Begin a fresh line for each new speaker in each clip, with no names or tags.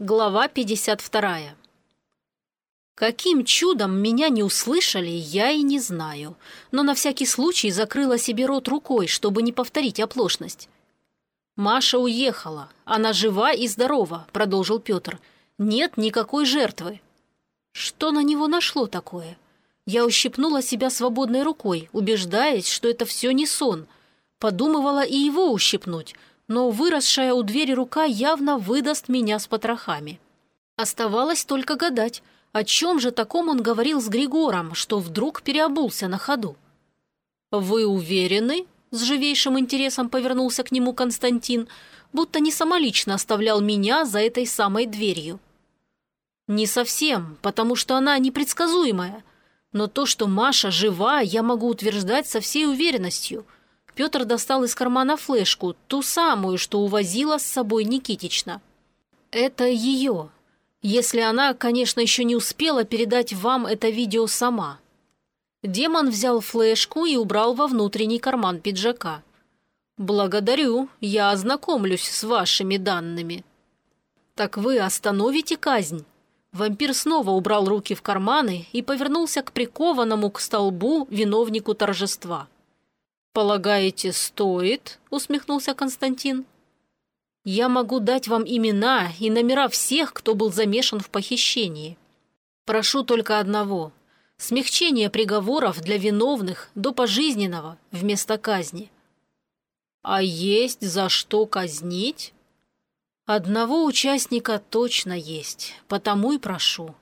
Глава 52. Каким чудом меня не услышали, я и не знаю, но на всякий случай закрыла себе рот рукой, чтобы не повторить оплошность. «Маша уехала. Она жива и здорова», — продолжил Петр. «Нет никакой жертвы». Что на него нашло такое? Я ущипнула себя свободной рукой, убеждаясь, что это все не сон. Подумывала и его ущипнуть, но выросшая у двери рука явно выдаст меня с потрохами. Оставалось только гадать, о чем же таком он говорил с Григором, что вдруг переобулся на ходу. «Вы уверены?» – с живейшим интересом повернулся к нему Константин, будто не самолично оставлял меня за этой самой дверью. «Не совсем, потому что она непредсказуемая. Но то, что Маша жива, я могу утверждать со всей уверенностью. Петр достал из кармана флешку, ту самую, что увозила с собой Никитична. Это ее. Если она, конечно, еще не успела передать вам это видео сама. Демон взял флешку и убрал во внутренний карман пиджака. «Благодарю, я ознакомлюсь с вашими данными». «Так вы остановите казнь?» Вампир снова убрал руки в карманы и повернулся к прикованному к столбу виновнику торжества. «Полагаете, стоит?» – усмехнулся Константин. «Я могу дать вам имена и номера всех, кто был замешан в похищении. Прошу только одного – смягчение приговоров для виновных до пожизненного вместо казни». «А есть за что казнить?» Одного участника точно есть, потому и прошу.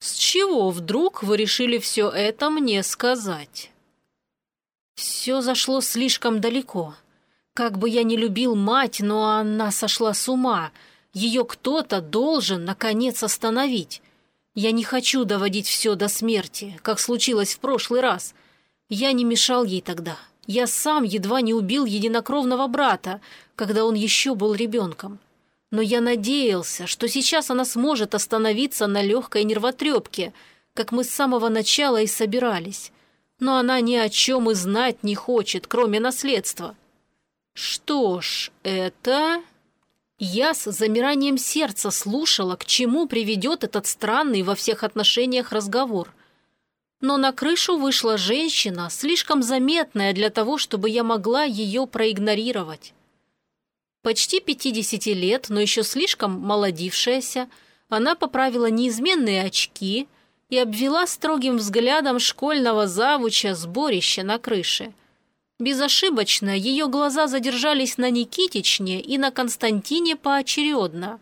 С чего вдруг вы решили все это мне сказать? Все зашло слишком далеко. Как бы я ни любил мать, но она сошла с ума. Ее кто-то должен, наконец, остановить. Я не хочу доводить все до смерти, как случилось в прошлый раз. Я не мешал ей тогда. Я сам едва не убил единокровного брата, когда он еще был ребенком. Но я надеялся, что сейчас она сможет остановиться на легкой нервотрепке, как мы с самого начала и собирались. Но она ни о чем и знать не хочет, кроме наследства. Что ж, это... Я с замиранием сердца слушала, к чему приведет этот странный во всех отношениях разговор. Но на крышу вышла женщина, слишком заметная для того, чтобы я могла ее проигнорировать. Почти 50 лет, но еще слишком молодившаяся, она поправила неизменные очки и обвела строгим взглядом школьного завуча сборища на крыше. Безошибочно ее глаза задержались на Никитичне и на Константине поочередно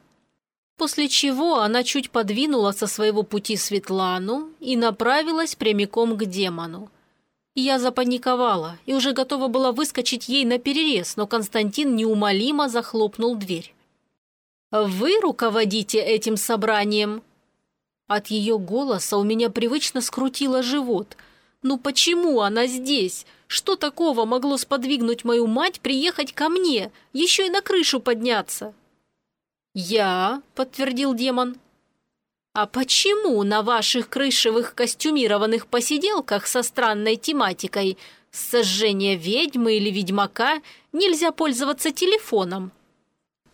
после чего она чуть подвинула со своего пути Светлану и направилась прямиком к демону. Я запаниковала и уже готова была выскочить ей на перерез, но Константин неумолимо захлопнул дверь. «Вы руководите этим собранием?» От ее голоса у меня привычно скрутило живот. «Ну почему она здесь? Что такого могло сподвигнуть мою мать приехать ко мне, еще и на крышу подняться?» «Я», — подтвердил демон. «А почему на ваших крышевых костюмированных посиделках со странной тематикой сожжение ведьмы или ведьмака нельзя пользоваться телефоном?»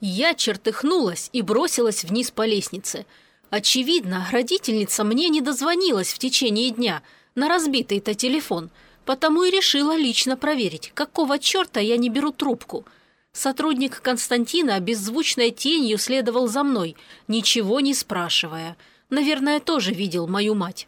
Я чертыхнулась и бросилась вниз по лестнице. Очевидно, родительница мне не дозвонилась в течение дня на разбитый-то телефон, потому и решила лично проверить, какого черта я не беру трубку — Сотрудник Константина беззвучной тенью следовал за мной, ничего не спрашивая. Наверное, тоже видел мою мать.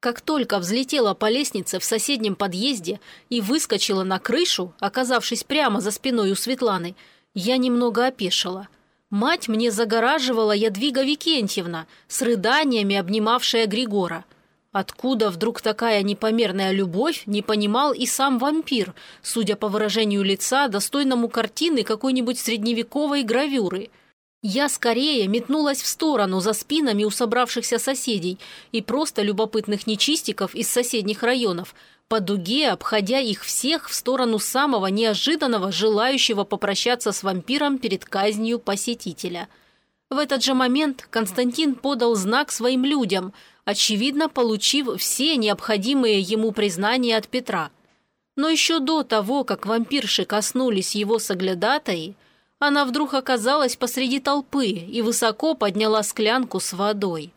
Как только взлетела по лестнице в соседнем подъезде и выскочила на крышу, оказавшись прямо за спиной у Светланы, я немного опешила. Мать мне загораживала Ядвига Викентьевна, с рыданиями обнимавшая Григора – Откуда вдруг такая непомерная любовь, не понимал и сам вампир, судя по выражению лица, достойному картины какой-нибудь средневековой гравюры. Я скорее метнулась в сторону за спинами у собравшихся соседей и просто любопытных нечистиков из соседних районов, по дуге обходя их всех в сторону самого неожиданного, желающего попрощаться с вампиром перед казнью посетителя. В этот же момент Константин подал знак своим людям – очевидно, получив все необходимые ему признания от Петра. Но еще до того, как вампирши коснулись его соглядатаи, она вдруг оказалась посреди толпы и высоко подняла склянку с водой.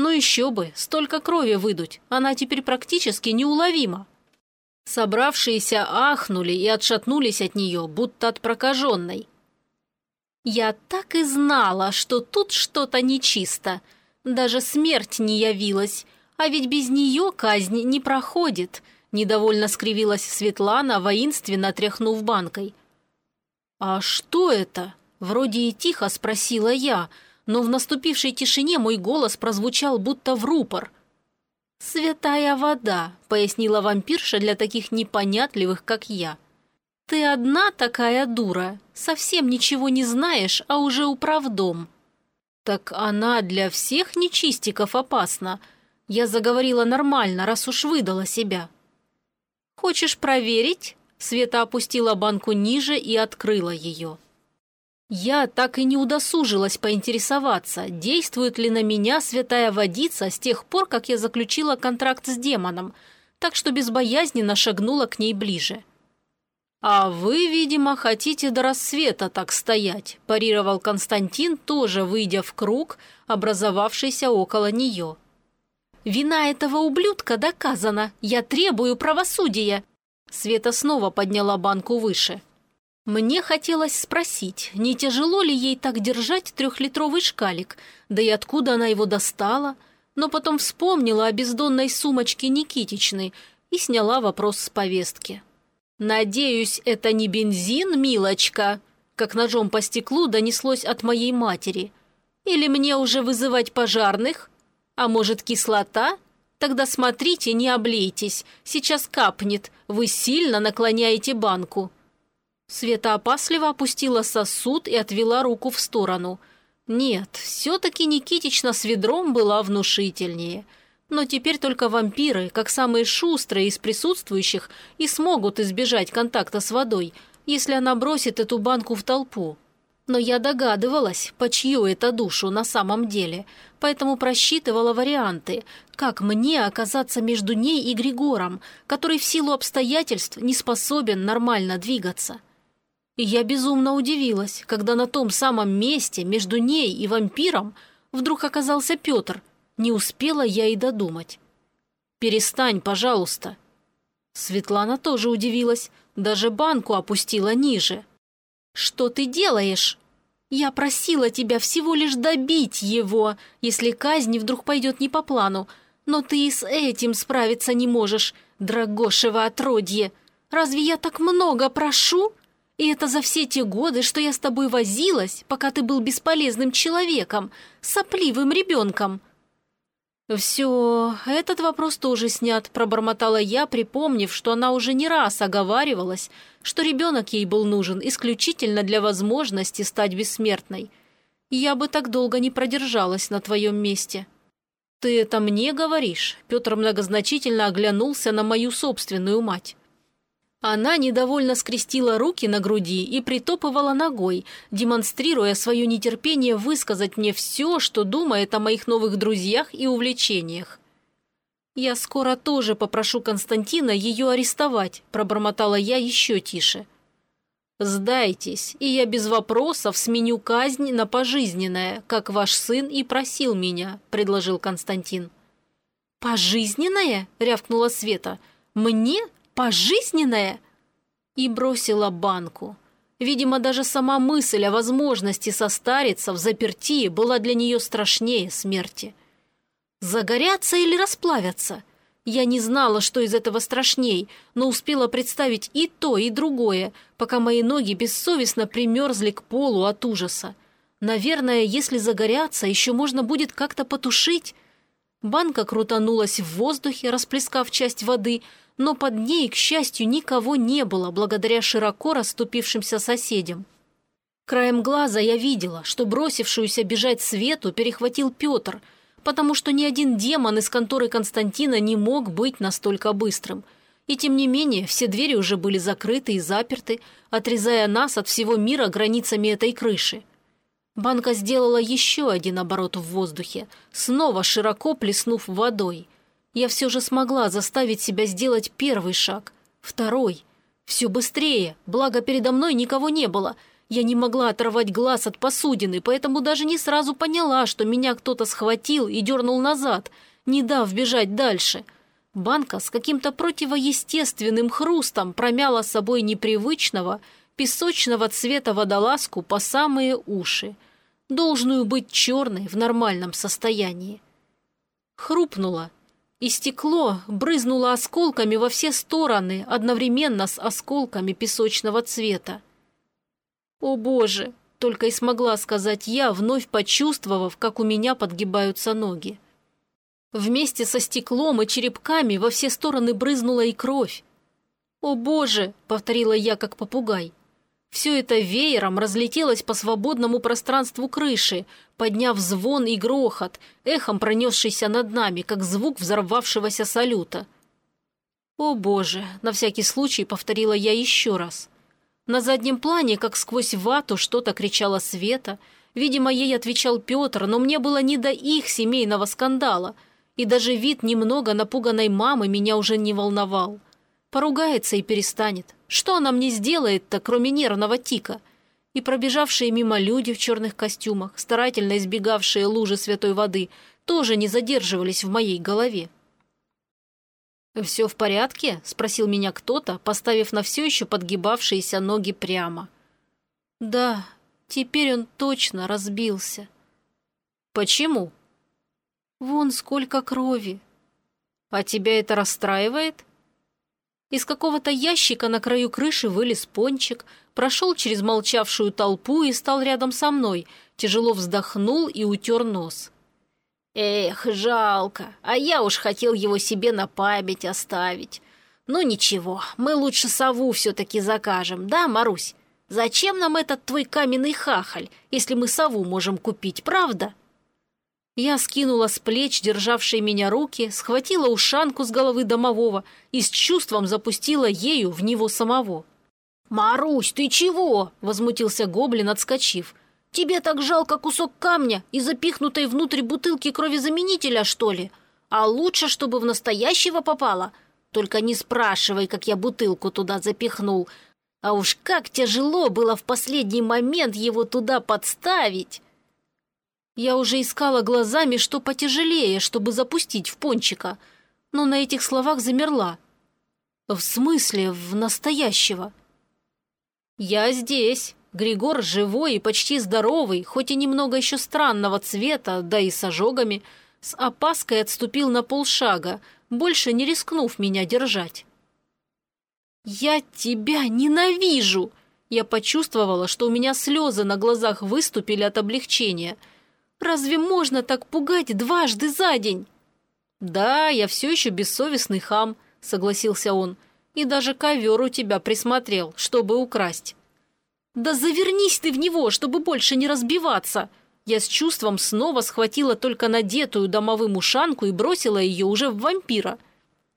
Ну еще бы, столько крови выдуть, она теперь практически неуловима. Собравшиеся ахнули и отшатнулись от нее, будто от прокаженной. «Я так и знала, что тут что-то нечисто. Даже смерть не явилась, а ведь без нее казнь не проходит», недовольно скривилась Светлана, воинственно тряхнув банкой. «А что это?» – вроде и тихо спросила я, но в наступившей тишине мой голос прозвучал будто в рупор – «Святая вода», — пояснила вампирша для таких непонятливых, как я. «Ты одна такая дура, совсем ничего не знаешь, а уже управдом». «Так она для всех нечистиков опасна. Я заговорила нормально, раз уж выдала себя». «Хочешь проверить?» Света опустила банку ниже и открыла ее. Я так и не удосужилась поинтересоваться, действует ли на меня святая водица с тех пор, как я заключила контракт с демоном, так что безбоязненно шагнула к ней ближе. «А вы, видимо, хотите до рассвета так стоять», – парировал Константин, тоже выйдя в круг, образовавшийся около нее. «Вина этого ублюдка доказана. Я требую правосудия». Света снова подняла банку выше. Мне хотелось спросить, не тяжело ли ей так держать трехлитровый шкалик, да и откуда она его достала, но потом вспомнила о бездонной сумочке Никитичны и сняла вопрос с повестки. «Надеюсь, это не бензин, милочка?» как ножом по стеклу донеслось от моей матери. «Или мне уже вызывать пожарных? А может, кислота? Тогда смотрите, не облейтесь, сейчас капнет, вы сильно наклоняете банку». Света опасливо опустила сосуд и отвела руку в сторону. Нет, все-таки Никитична с ведром была внушительнее. Но теперь только вампиры, как самые шустрые из присутствующих, и смогут избежать контакта с водой, если она бросит эту банку в толпу. Но я догадывалась, по чью это душу на самом деле, поэтому просчитывала варианты, как мне оказаться между ней и Григором, который в силу обстоятельств не способен нормально двигаться. И я безумно удивилась, когда на том самом месте между ней и вампиром вдруг оказался Петр. Не успела я и додумать. «Перестань, пожалуйста». Светлана тоже удивилась, даже банку опустила ниже. «Что ты делаешь?» «Я просила тебя всего лишь добить его, если казнь вдруг пойдет не по плану, но ты и с этим справиться не можешь, драгошево отродье. Разве я так много прошу?» И это за все те годы, что я с тобой возилась, пока ты был бесполезным человеком, сопливым ребенком». «Все, этот вопрос тоже снят», – пробормотала я, припомнив, что она уже не раз оговаривалась, что ребенок ей был нужен исключительно для возможности стать бессмертной. «Я бы так долго не продержалась на твоем месте». «Ты это мне говоришь?» – Петр многозначительно оглянулся на мою собственную мать. Она недовольно скрестила руки на груди и притопывала ногой, демонстрируя свое нетерпение высказать мне все, что думает о моих новых друзьях и увлечениях. «Я скоро тоже попрошу Константина ее арестовать», – пробормотала я еще тише. «Сдайтесь, и я без вопросов сменю казнь на пожизненное, как ваш сын и просил меня», – предложил Константин. «Пожизненное?» – рявкнула Света. «Мне? Пожизненное?» И бросила банку. Видимо, даже сама мысль о возможности состариться в заперти была для нее страшнее смерти. Загорятся или расплавятся? Я не знала, что из этого страшней, но успела представить и то, и другое, пока мои ноги бессовестно примерзли к полу от ужаса. Наверное, если загорятся, еще можно будет как-то потушить. Банка крутанулась в воздухе, расплескав часть воды, но под ней, к счастью, никого не было, благодаря широко расступившимся соседям. Краем глаза я видела, что бросившуюся бежать Свету перехватил Петр, потому что ни один демон из конторы Константина не мог быть настолько быстрым. И тем не менее, все двери уже были закрыты и заперты, отрезая нас от всего мира границами этой крыши. Банка сделала еще один оборот в воздухе, снова широко плеснув водой – я все же смогла заставить себя сделать первый шаг, второй. Все быстрее, благо передо мной никого не было. Я не могла оторвать глаз от посудины, поэтому даже не сразу поняла, что меня кто-то схватил и дернул назад, не дав бежать дальше. Банка с каким-то противоестественным хрустом промяла собой непривычного, песочного цвета водолазку по самые уши, должную быть черной в нормальном состоянии. Хрупнула, и стекло брызнуло осколками во все стороны одновременно с осколками песочного цвета. «О боже!» — только и смогла сказать я, вновь почувствовав, как у меня подгибаются ноги. Вместе со стеклом и черепками во все стороны брызнула и кровь. «О боже!» — повторила я, как попугай. Все это веером разлетелось по свободному пространству крыши, подняв звон и грохот, эхом пронесшийся над нами, как звук взорвавшегося салюта. «О боже!» — на всякий случай повторила я еще раз. На заднем плане, как сквозь вату, что-то кричала Света. Видимо, ей отвечал Петр, но мне было не до их семейного скандала. И даже вид немного напуганной мамы меня уже не волновал. Поругается и перестанет. Что она мне сделает-то, кроме нервного тика? И пробежавшие мимо люди в черных костюмах, старательно избегавшие лужи святой воды, тоже не задерживались в моей голове. «Все в порядке?» – спросил меня кто-то, поставив на все еще подгибавшиеся ноги прямо. «Да, теперь он точно разбился». «Почему?» «Вон сколько крови». «А тебя это расстраивает?» Из какого-то ящика на краю крыши вылез пончик, прошел через молчавшую толпу и стал рядом со мной, тяжело вздохнул и утер нос. «Эх, жалко, а я уж хотел его себе на память оставить. Ну ничего, мы лучше сову все-таки закажем, да, Марусь? Зачем нам этот твой каменный хахаль, если мы сову можем купить, правда?» Я скинула с плеч державшие меня руки, схватила ушанку с головы домового и с чувством запустила ею в него самого. «Марусь, ты чего?» – возмутился гоблин, отскочив. «Тебе так жалко кусок камня и запихнутой внутрь бутылки кровезаменителя, что ли? А лучше, чтобы в настоящего попало? Только не спрашивай, как я бутылку туда запихнул. А уж как тяжело было в последний момент его туда подставить!» Я уже искала глазами, что потяжелее, чтобы запустить в пончика, но на этих словах замерла. В смысле, в настоящего? Я здесь. Григор живой и почти здоровый, хоть и немного еще странного цвета, да и с ожогами, с опаской отступил на полшага, больше не рискнув меня держать. «Я тебя ненавижу!» Я почувствовала, что у меня слезы на глазах выступили от облегчения – Разве можно так пугать дважды за день?» «Да, я все еще бессовестный хам», — согласился он. «И даже ковер у тебя присмотрел, чтобы украсть». «Да завернись ты в него, чтобы больше не разбиваться!» Я с чувством снова схватила только надетую домовым ушанку и бросила ее уже в вампира.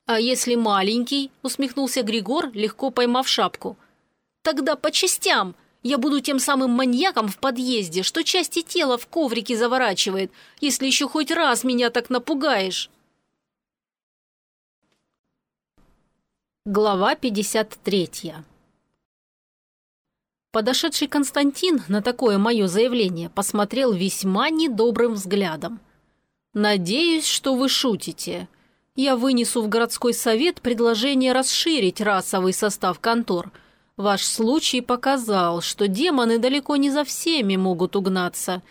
«А если маленький?» — усмехнулся Григор, легко поймав шапку. «Тогда по частям!» Я буду тем самым маньяком в подъезде, что части тела в коврике заворачивает, если еще хоть раз меня так напугаешь. Глава 53 Подошедший Константин на такое мое заявление посмотрел весьма недобрым взглядом. «Надеюсь, что вы шутите. Я вынесу в городской совет предложение расширить расовый состав контор – Ваш случай показал, что демоны далеко не за всеми могут угнаться.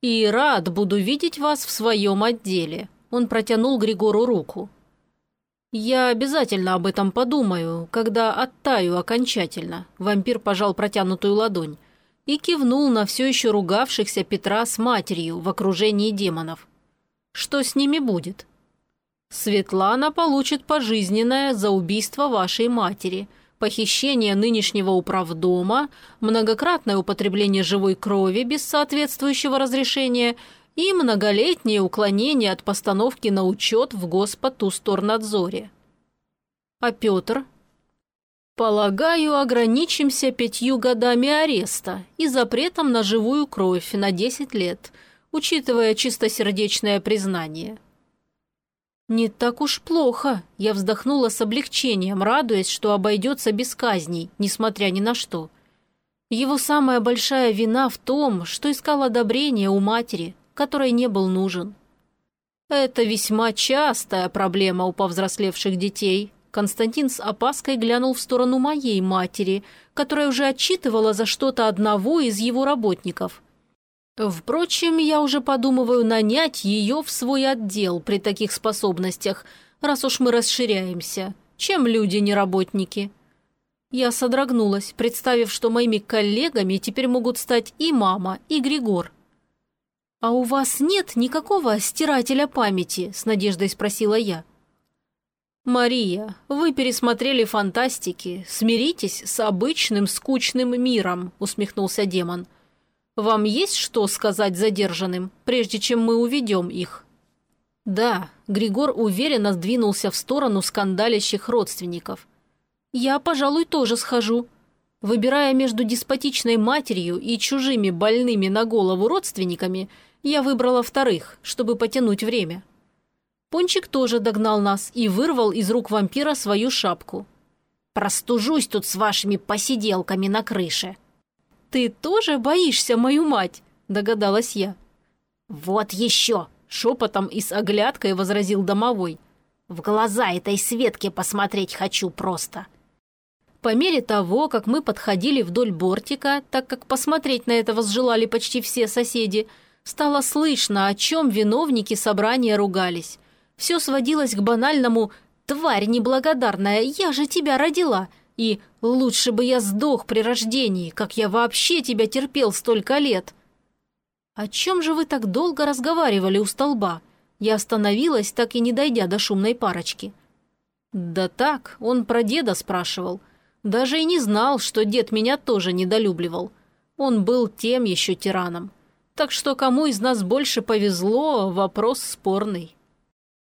И рад буду видеть вас в своем отделе». Он протянул Григору руку. «Я обязательно об этом подумаю, когда оттаю окончательно», – вампир пожал протянутую ладонь и кивнул на все еще ругавшихся Петра с матерью в окружении демонов. «Что с ними будет?» «Светлана получит пожизненное за убийство вашей матери», – похищение нынешнего управдома, многократное употребление живой крови без соответствующего разрешения и многолетнее уклонение от постановки на учет в Госпотусторнадзоре. А Петр? Полагаю, ограничимся пятью годами ареста и запретом на живую кровь на 10 лет, учитывая чистосердечное признание. «Не так уж плохо», – я вздохнула с облегчением, радуясь, что обойдется без казней, несмотря ни на что. Его самая большая вина в том, что искал одобрения у матери, которой не был нужен. Это весьма частая проблема у повзрослевших детей. Константин с опаской глянул в сторону моей матери, которая уже отчитывала за что-то одного из его работников. Впрочем, я уже подумываю нанять ее в свой отдел при таких способностях, раз уж мы расширяемся. Чем люди не работники? Я содрогнулась, представив, что моими коллегами теперь могут стать и мама, и Григор. «А у вас нет никакого стирателя памяти?» – с надеждой спросила я. «Мария, вы пересмотрели фантастики. Смиритесь с обычным скучным миром», – усмехнулся демон. «Вам есть что сказать задержанным, прежде чем мы уведем их?» «Да», – Григор уверенно сдвинулся в сторону скандалящих родственников. «Я, пожалуй, тоже схожу». Выбирая между деспотичной матерью и чужими больными на голову родственниками, я выбрала вторых, чтобы потянуть время. Пончик тоже догнал нас и вырвал из рук вампира свою шапку. «Простужусь тут с вашими посиделками на крыше». «Ты тоже боишься мою мать?» – догадалась я. «Вот еще!» – шепотом и с оглядкой возразил домовой. «В глаза этой Светке посмотреть хочу просто». По мере того, как мы подходили вдоль бортика, так как посмотреть на это возжелали почти все соседи, стало слышно, о чем виновники собрания ругались. Все сводилось к банальному «тварь неблагодарная, я же тебя родила» и «лучше бы я сдох при рождении, как я вообще тебя терпел столько лет». «О чем же вы так долго разговаривали у столба?» Я остановилась, так и не дойдя до шумной парочки. «Да так, он про деда спрашивал». Даже и не знал, что дед меня тоже недолюбливал. Он был тем еще тираном. Так что кому из нас больше повезло, вопрос спорный.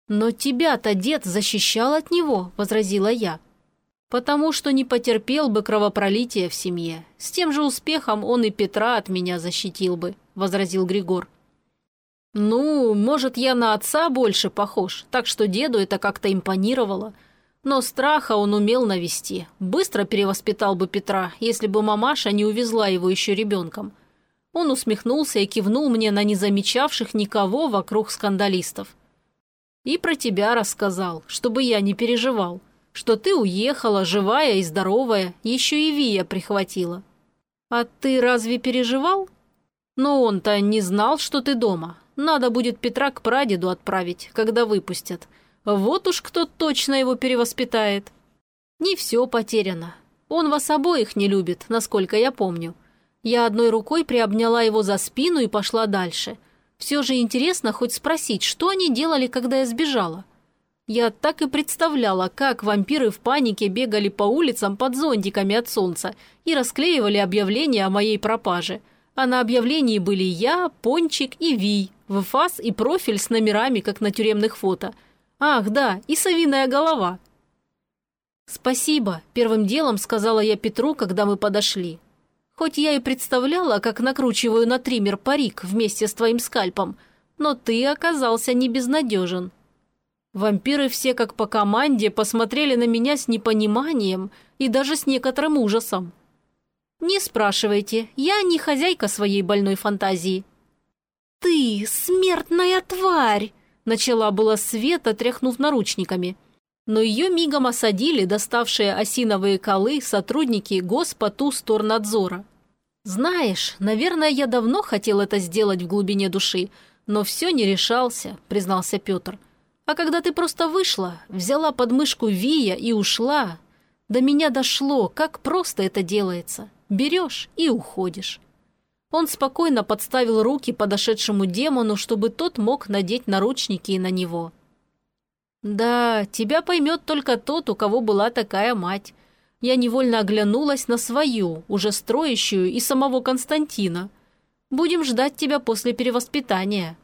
«Но тебя-то дед защищал от него», — возразила я. «Потому что не потерпел бы кровопролития в семье. С тем же успехом он и Петра от меня защитил бы», — возразил Григор. «Ну, может, я на отца больше похож, так что деду это как-то импонировало. Но страха он умел навести. Быстро перевоспитал бы Петра, если бы мамаша не увезла его еще ребенком. Он усмехнулся и кивнул мне на незамечавших никого вокруг скандалистов. И про тебя рассказал, чтобы я не переживал, что ты уехала, живая и здоровая, еще и Вия прихватила. А ты разве переживал? Но он-то не знал, что ты дома. Надо будет Петра к прадеду отправить, когда выпустят. Вот уж кто точно его перевоспитает. Не все потеряно. Он вас обоих не любит, насколько я помню. Я одной рукой приобняла его за спину и пошла дальше. Все же интересно хоть спросить, что они делали, когда я сбежала. Я так и представляла, как вампиры в панике бегали по улицам под зонтиками от солнца и расклеивали объявления о моей пропаже. А на объявлении были я, Пончик и Вий, в фас и профиль с номерами, как на тюремных фото – Ах, да, и совиная голова. «Спасибо», – первым делом сказала я Петру, когда мы подошли. Хоть я и представляла, как накручиваю на триммер парик вместе с твоим скальпом, но ты оказался не безнадежен. Вампиры все как по команде посмотрели на меня с непониманием и даже с некоторым ужасом. «Не спрашивайте, я не хозяйка своей больной фантазии». «Ты смертная тварь!» Начала была Света, тряхнув наручниками. Но ее мигом осадили доставшие осиновые колы сотрудники Госпотусторнадзора. «Знаешь, наверное, я давно хотел это сделать в глубине души, но все не решался», – признался Петр. «А когда ты просто вышла, взяла подмышку Вия и ушла, до меня дошло, как просто это делается. Берешь и уходишь». Он спокойно подставил руки подошедшему демону, чтобы тот мог надеть наручники на него. «Да, тебя поймет только тот, у кого была такая мать». Я невольно оглянулась на свою, уже строящую, и самого Константина. «Будем ждать тебя после перевоспитания».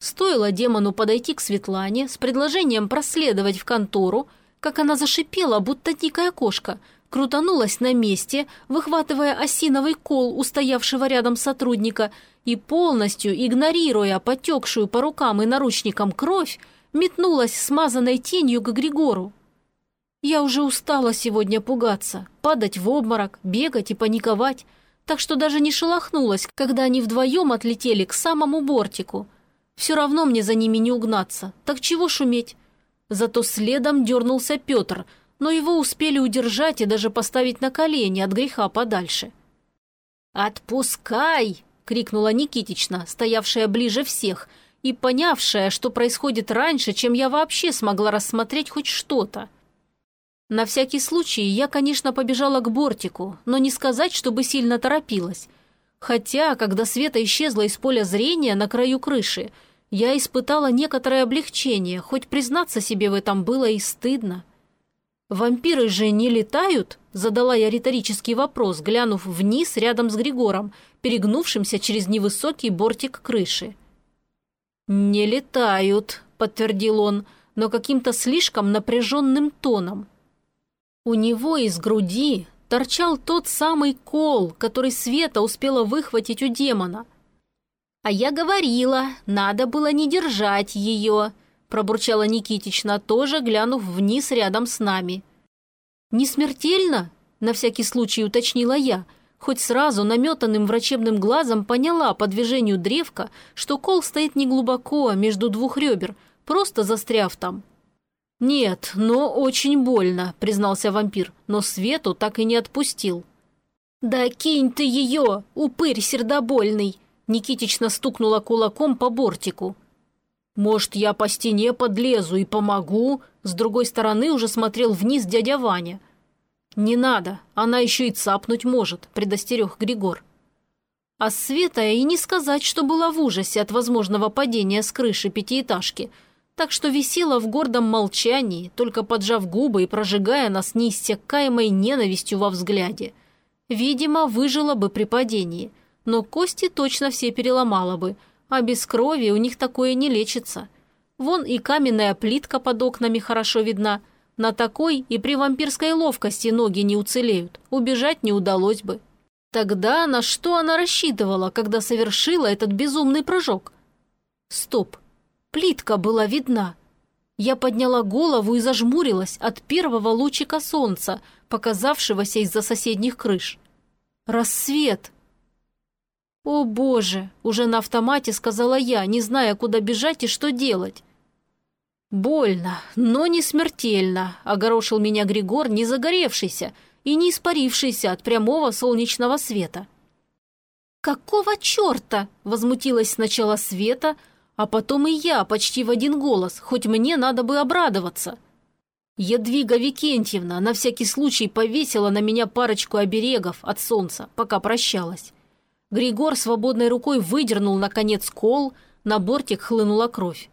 Стоило демону подойти к Светлане с предложением проследовать в контору, как она зашипела, будто дикая кошка – крутанулась на месте, выхватывая осиновый кол устоявшего рядом сотрудника и, полностью игнорируя потекшую по рукам и наручникам кровь, метнулась смазанной тенью к Григору. Я уже устала сегодня пугаться, падать в обморок, бегать и паниковать, так что даже не шелохнулась, когда они вдвоем отлетели к самому бортику. Все равно мне за ними не угнаться, так чего шуметь? Зато следом дернулся Петр, но его успели удержать и даже поставить на колени от греха подальше. «Отпускай!» — крикнула Никитична, стоявшая ближе всех, и понявшая, что происходит раньше, чем я вообще смогла рассмотреть хоть что-то. На всякий случай я, конечно, побежала к бортику, но не сказать, чтобы сильно торопилась. Хотя, когда Света исчезла из поля зрения на краю крыши, я испытала некоторое облегчение, хоть признаться себе в этом было и стыдно. «Вампиры же не летают?» – задала я риторический вопрос, глянув вниз рядом с Григором, перегнувшимся через невысокий бортик крыши. «Не летают», – подтвердил он, но каким-то слишком напряженным тоном – у него из груди торчал тот самый кол, который Света успела выхватить у демона. «А я говорила, надо было не держать ее», пробурчала Никитична, тоже глянув вниз рядом с нами. «Не смертельно?» – на всякий случай уточнила я, хоть сразу наметанным врачебным глазом поняла по движению древка, что кол стоит не глубоко, между двух ребер, просто застряв там. «Нет, но очень больно», – признался вампир, но Свету так и не отпустил. «Да кинь ты ее, упырь сердобольный!» Никитична стукнула кулаком по бортику. «Может, я по стене подлезу и помогу?» С другой стороны уже смотрел вниз дядя Ваня. «Не надо, она еще и цапнуть может», – предостерег Григор. А Света и не сказать, что была в ужасе от возможного падения с крыши пятиэтажки – так что висела в гордом молчании, только поджав губы и прожигая нас неиссякаемой ненавистью во взгляде. Видимо, выжила бы при падении, но кости точно все переломала бы, а без крови у них такое не лечится. Вон и каменная плитка под окнами хорошо видна. На такой и при вампирской ловкости ноги не уцелеют, убежать не удалось бы. Тогда на что она рассчитывала, когда совершила этот безумный прыжок? Стоп, Плитка была видна. Я подняла голову и зажмурилась от первого лучика солнца, показавшегося из-за соседних крыш. Рассвет! «О, Боже!» – уже на автомате сказала я, не зная, куда бежать и что делать. «Больно, но не смертельно», – огорошил меня Григор, не загоревшийся и не испарившийся от прямого солнечного света. «Какого черта?» – возмутилась сначала Света, а потом и я почти в один голос, хоть мне надо бы обрадоваться. Едвига Викентьевна на всякий случай повесила на меня парочку оберегов от солнца, пока прощалась. Григор свободной рукой выдернул, наконец, кол, на бортик хлынула кровь.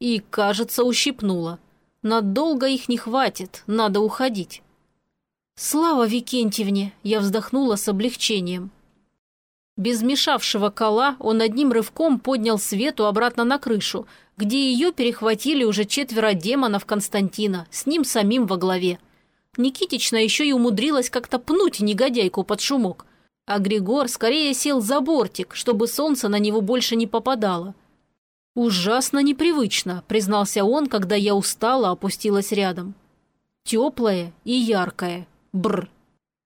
И, кажется, ущипнула. Надолго их не хватит, надо уходить. «Слава Викентьевне!» – я вздохнула с облегчением. Без мешавшего кола он одним рывком поднял Свету обратно на крышу, где ее перехватили уже четверо демонов Константина, с ним самим во главе. Никитична еще и умудрилась как-то пнуть негодяйку под шумок. А Григор скорее сел за бортик, чтобы солнце на него больше не попадало. «Ужасно непривычно», — признался он, когда я устала опустилась рядом. «Теплое и яркое. Бр.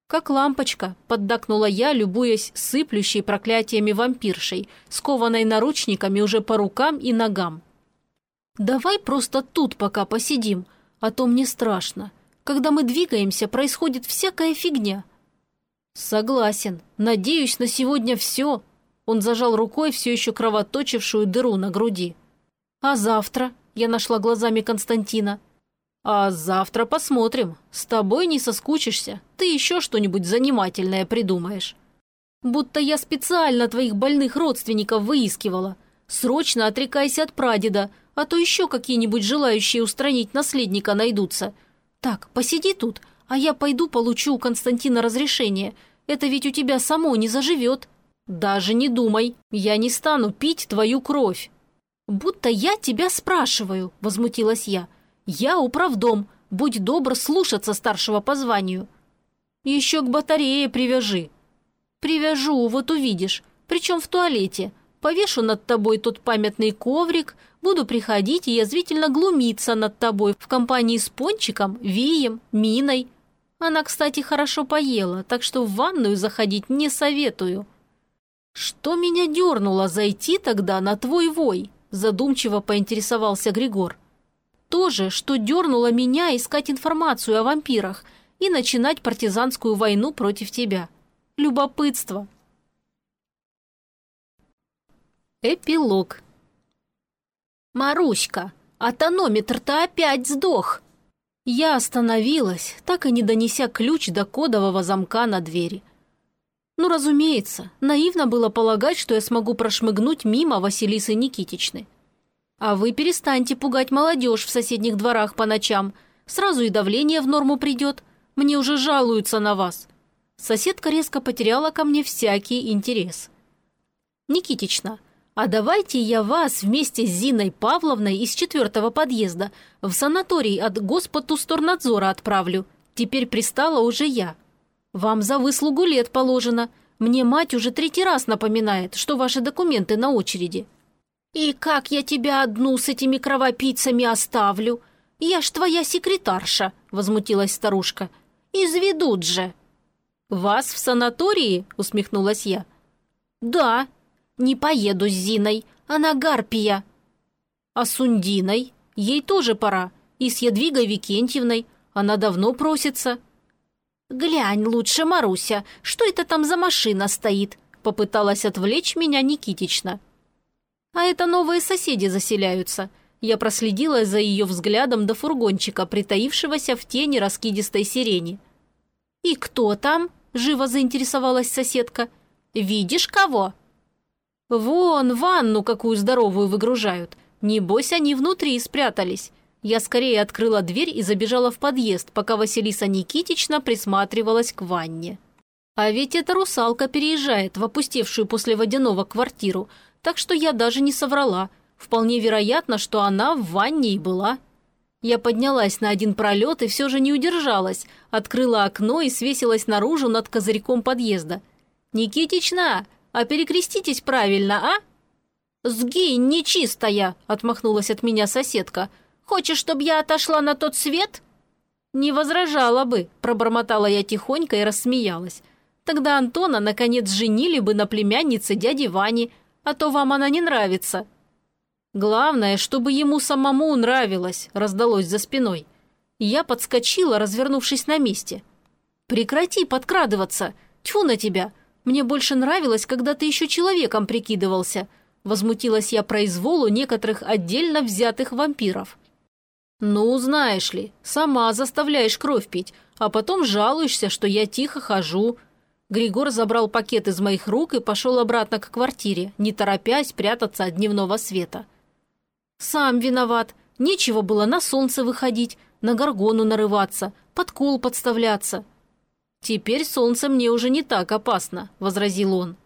«Как лампочка», – поддакнула я, любуясь сыплющей проклятиями вампиршей, скованной наручниками уже по рукам и ногам. «Давай просто тут пока посидим, а то мне страшно. Когда мы двигаемся, происходит всякая фигня». «Согласен. Надеюсь, на сегодня все». Он зажал рукой все еще кровоточившую дыру на груди. «А завтра?» – я нашла глазами Константина. А завтра посмотрим. С тобой не соскучишься. Ты еще что-нибудь занимательное придумаешь. Будто я специально твоих больных родственников выискивала. Срочно отрекайся от прадеда, а то еще какие-нибудь желающие устранить наследника найдутся. Так, посиди тут, а я пойду получу у Константина разрешение. Это ведь у тебя само не заживет. Даже не думай, я не стану пить твою кровь. Будто я тебя спрашиваю, возмутилась я. «Я управдом. Будь добр слушаться старшего по званию». «Еще к батарее привяжи». «Привяжу, вот увидишь. Причем в туалете. повешу над тобой тот памятный коврик, буду приходить и язвительно глумиться над тобой в компании с Пончиком, Вием, Миной. Она, кстати, хорошо поела, так что в ванную заходить не советую». «Что меня дернуло зайти тогда на твой вой?» задумчиво поинтересовался Григор. «То же, что дернуло меня искать информацию о вампирах и начинать партизанскую войну против тебя. Любопытство». Эпилог. «Маруська, а тонометр-то опять сдох!» Я остановилась, так и не донеся ключ до кодового замка на двери. Ну, разумеется, наивно было полагать, что я смогу прошмыгнуть мимо Василисы Никитичны. А вы перестаньте пугать молодежь в соседних дворах по ночам. Сразу и давление в норму придет. Мне уже жалуются на вас. Соседка резко потеряла ко мне всякий интерес. Никитична, а давайте я вас вместе с Зиной Павловной из четвертого подъезда в санаторий от Госпотусторнадзора отправлю. Теперь пристала уже я. «Вам за выслугу лет положено. Мне мать уже третий раз напоминает, что ваши документы на очереди». «И как я тебя одну с этими кровопийцами оставлю? Я ж твоя секретарша», — возмутилась старушка. «Изведут же». «Вас в санатории?» — усмехнулась я. «Да. Не поеду с Зиной. Она гарпия». «А с Ундиной? Ей тоже пора. И с Ядвигой Викентьевной. Она давно просится». «Глянь лучше, Маруся, что это там за машина стоит?» Попыталась отвлечь меня Никитична. «А это новые соседи заселяются». Я проследила за ее взглядом до фургончика, притаившегося в тени раскидистой сирени. «И кто там?» – живо заинтересовалась соседка. «Видишь кого?» «Вон, ванну какую здоровую выгружают. Небось, они внутри спрятались. Я скорее открыла дверь и забежала в подъезд, пока Василиса Никитична присматривалась к ванне. А ведь эта русалка переезжает в опустевшую после водяного квартиру, так что я даже не соврала. Вполне вероятно, что она в ванне и была. Я поднялась на один пролет и все же не удержалась, открыла окно и свесилась наружу над козырьком подъезда. «Никитична, а перекреститесь правильно, а?» «Сгинь, нечистая!» – отмахнулась от меня соседка – Хочешь, чтобы я отошла на тот свет?» «Не возражала бы», – пробормотала я тихонько и рассмеялась. «Тогда Антона, наконец, женили бы на племяннице дяди Вани, а то вам она не нравится». «Главное, чтобы ему самому нравилось», – раздалось за спиной. Я подскочила, развернувшись на месте. «Прекрати подкрадываться! Тьфу на тебя! Мне больше нравилось, когда ты еще человеком прикидывался», – возмутилась я произволу некоторых отдельно взятых вампиров. «Ну, знаешь ли, сама заставляешь кровь пить, а потом жалуешься, что я тихо хожу». Григор забрал пакет из моих рук и пошел обратно к квартире, не торопясь прятаться от дневного света. «Сам виноват. Нечего было на солнце выходить, на горгону нарываться, под кол подставляться». «Теперь солнце мне уже не так опасно», – возразил он.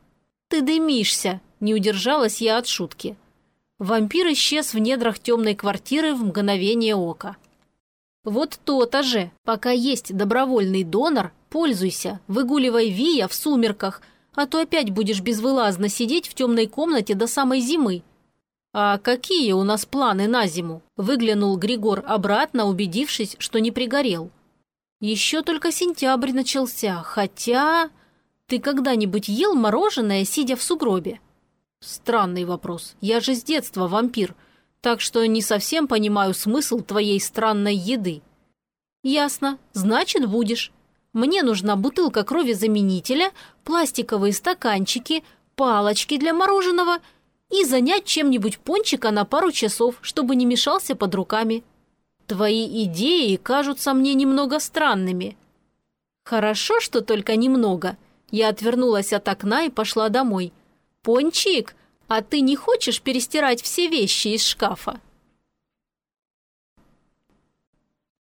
«Ты дымишься», – не удержалась я от шутки. Вампир исчез в недрах темной квартиры в мгновение ока. Вот то-то же, пока есть добровольный донор, пользуйся, выгуливай Вия в сумерках, а то опять будешь безвылазно сидеть в темной комнате до самой зимы. «А какие у нас планы на зиму?» – выглянул Григор обратно, убедившись, что не пригорел. «Еще только сентябрь начался, хотя...» «Ты когда-нибудь ел мороженое, сидя в сугробе?» Странный вопрос. Я же с детства вампир, так что не совсем понимаю смысл твоей странной еды. Ясно. Значит, будешь. Мне нужна бутылка крови-заменителя, пластиковые стаканчики, палочки для мороженого и занять чем-нибудь пончика на пару часов, чтобы не мешался под руками. Твои идеи кажутся мне немного странными. Хорошо, что только немного. Я отвернулась от окна и пошла домой – «Пончик, а ты не хочешь перестирать все вещи из шкафа?»